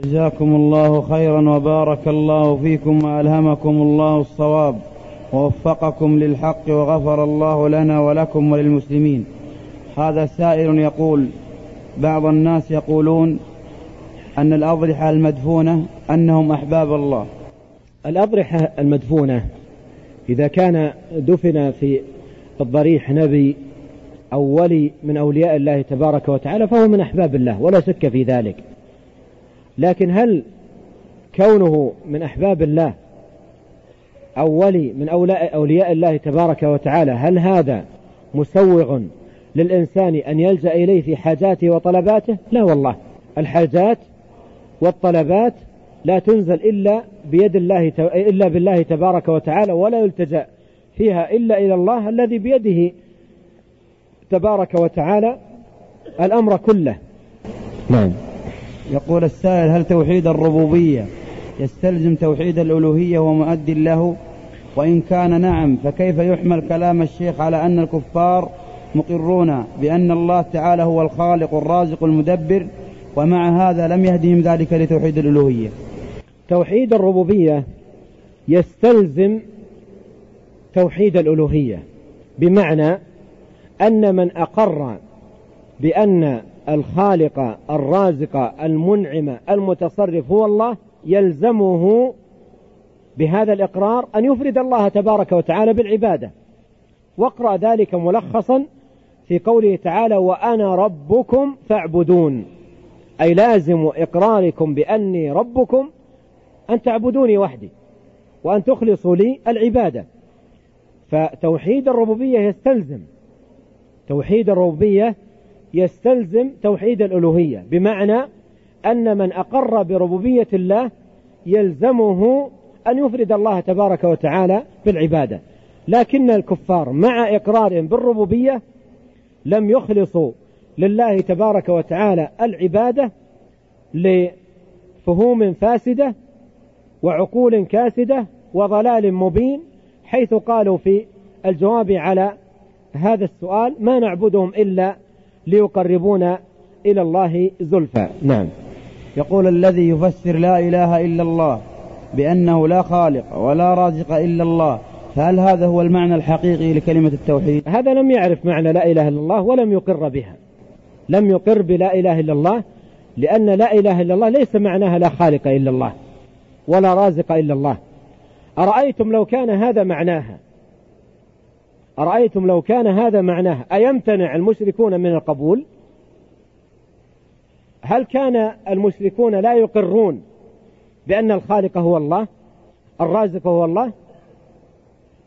جزاكم الله خيرا وبارك الله فيكم وألهمكم الله الصواب ووفقكم للحق وغفر الله لنا ولكم وللمسلمين. هذا سائل يقول بعض الناس يقولون أن الأضرحة المدفونة أنهم أحباب الله. الأضرحة المدفونة إذا كان دفن في الضريح نبي أو ولي من أولياء الله تبارك وتعالى فهو من أحباب الله ولا شك في ذلك. لكن هل كونه من أحباب الله أو ولي من أولياء الله تبارك وتعالى هل هذا مسوغ للإنسان أن يلجأ إليه في حاجاته وطلباته؟ لا والله. الحاجات والطلبات لا تنزل إلا بيد الله إلا بالله تبارك وتعالى ولا يلتجأ فيها إلا إلى الله الذي بيده تبارك وتعالى الأمر كله. نعم. يقول السائل هل توحيد الربوبية يستلزم توحيد الألوهية ومؤد له؟ وإن كان نعم فكيف يحمل كلام الشيخ على أن الكفار مقرون بأن الله تعالى هو الخالق الرازق المدبر ومع هذا لم يهدهم ذلك لتوحيد الألوهية؟ توحيد الربوبية يستلزم توحيد الألوهية بمعنى أن من أقر بأن الخالق الرازق المنعم المتصرف هو الله يلزمه بهذا الإقرار أن يفرد الله تبارك وتعالى بالعبادة. واقرأ ذلك ملخصا في قوله تعالى وأنا ربكم فاعبدون أي لازم إقراركم بأني ربكم أن تعبدوني وحدي وأن تخلصوا لي العبادة. فتوحيد الربوبية يستلزم. توحيد الربوبية يستلزم توحيد الألوهية بمعنى أن من أقر بربوبية الله يلزمه أن يفرد الله تبارك وتعالى بالعبادة. لكن الكفار مع إقرارهم بالربوبية لم يخلصوا لله تبارك وتعالى العبادة لفهوم فاسدة وعقول كاسدة وضلال مبين حيث قالوا في الجواب على هذا السؤال ما نعبدهم إلا ليقربونا إلى الله زلفى. نعم. يقول الذي يفسر لا إله إلا الله بأنه لا خالق ولا رازق إلا الله فهل هذا هو المعنى الحقيقي لكلمة التوحيد؟ هذا لم يعرف معنى لا إله إلا الله ولم يقر بها. لم يقر بلا إله إلا الله لأن لا إله إلا الله ليس معناها لا خالق إلا الله ولا رازق إلا الله. أرأيتم لو كان هذا معناها؟ أرأيتم لو كان هذا معناها أيمتنع المشركون من القبول؟ هل كان المشركون لا يقرون بأن الخالق هو الله؟ الرازق هو الله؟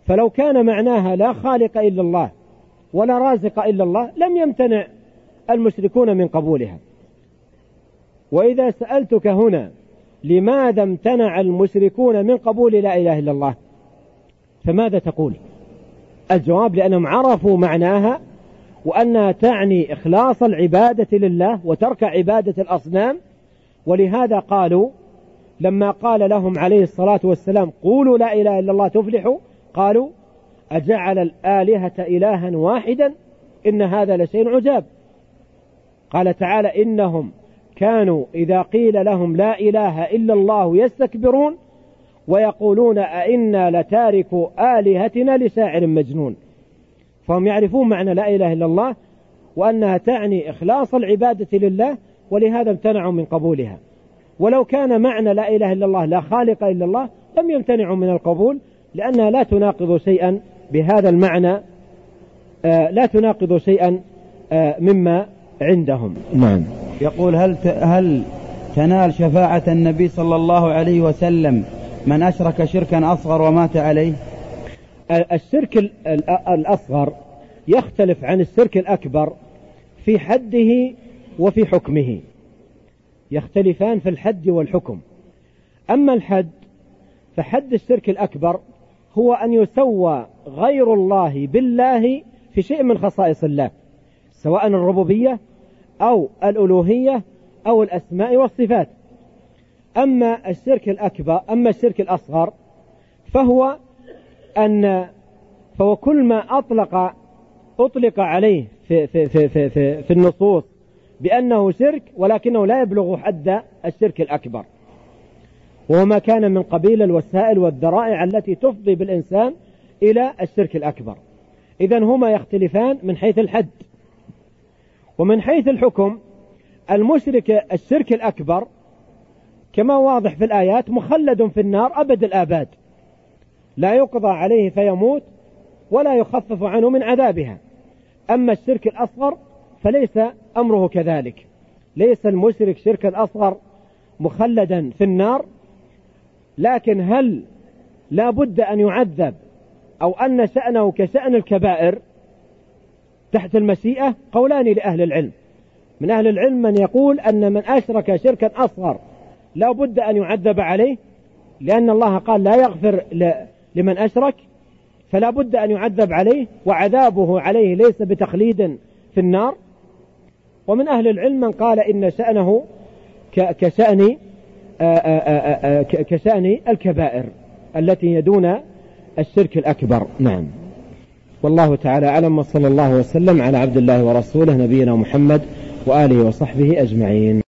فلو كان معناها لا خالق إلا الله ولا رازق إلا الله لم يمتنع المشركون من قبولها. وإذا سألتك هنا لماذا امتنع المشركون من قبول لا إله إلا الله؟ فماذا تقول؟ الجواب لأنهم عرفوا معناها وأنها تعني إخلاص العبادة لله وترك عبادة الأصنام. ولهذا قالوا لما قال لهم عليه الصلاة والسلام قولوا لا إله إلا الله تفلحوا قالوا أجعل الآلهة إلها واحدا؟ إن هذا لشيء عجاب. قال تعالى إنهم كانوا إذا قيل لهم لا إله إلا الله يستكبرون ويقولون أئنا لتاركوا آلهتنا لشاعر مجنون. فهم يعرفون معنى لا إله إلا الله وأنها تعني إخلاص العبادة لله ولهذا امتنعوا من قبولها. ولو كان معنى لا إله إلا الله لا خالق إلا الله لم يمتنعوا من القبول لأنها لا تناقض شيئا بهذا المعنى آه لا تناقض شيئا آه مما عندهم. نعم. يقول هل هل تنال شفاعة النبي صلى الله عليه وسلم من أشرك شركا أصغر ومات عليه. الشرك الأصغر يختلف عن الشرك الأكبر في حده وفي حكمه. يختلفان في الحد والحكم. أما الحد فحد الشرك الأكبر هو أن يسوى غير الله بالله في شيء من خصائص الله سواء الربوبية أو الألوهية أو الأسماء والصفات. أما الشرك الأكبر أما الشرك الأصغر فهو أن فهو كل ما أطلق أطلق عليه في, في, في, في, في, في النصوص بأنه شرك ولكنه لا يبلغ حد الشرك الأكبر. وهو ما كان من قبيل الوسائل والذرائع التي تفضي بالإنسان إلى الشرك الأكبر. إذا هما يختلفان من حيث الحد. ومن حيث الحكم المشرك الشرك الأكبر كما واضح في الآيات مخلد في النار أبد الآباد. لا يقضى عليه فيموت ولا يخفف عنه من عذابها. أما الشرك الأصغر فليس أمره كذلك. ليس المشرك شركا أصغر مخلدا في النار لكن هل لا بد أن يعذب أو أن شأنه كشأن الكبائر تحت المشيئة؟ قولان لأهل العلم. من أهل العلم من يقول أن من أشرك شركا أصغر لا بد أن يعذب عليه لأن الله قال لا يغفر لمن أشرك فلا بد أن يعذب عليه وعذابه عليه ليس بتخليد في النار. ومن أهل العلم من قال إن شأنه كشأن كشأن الكبائر التي يدون الشرك الأكبر. نعم. والله تعالى أعلم وصلى الله وسلم على عبد الله ورسوله نبينا محمد وآله وصحبه أجمعين.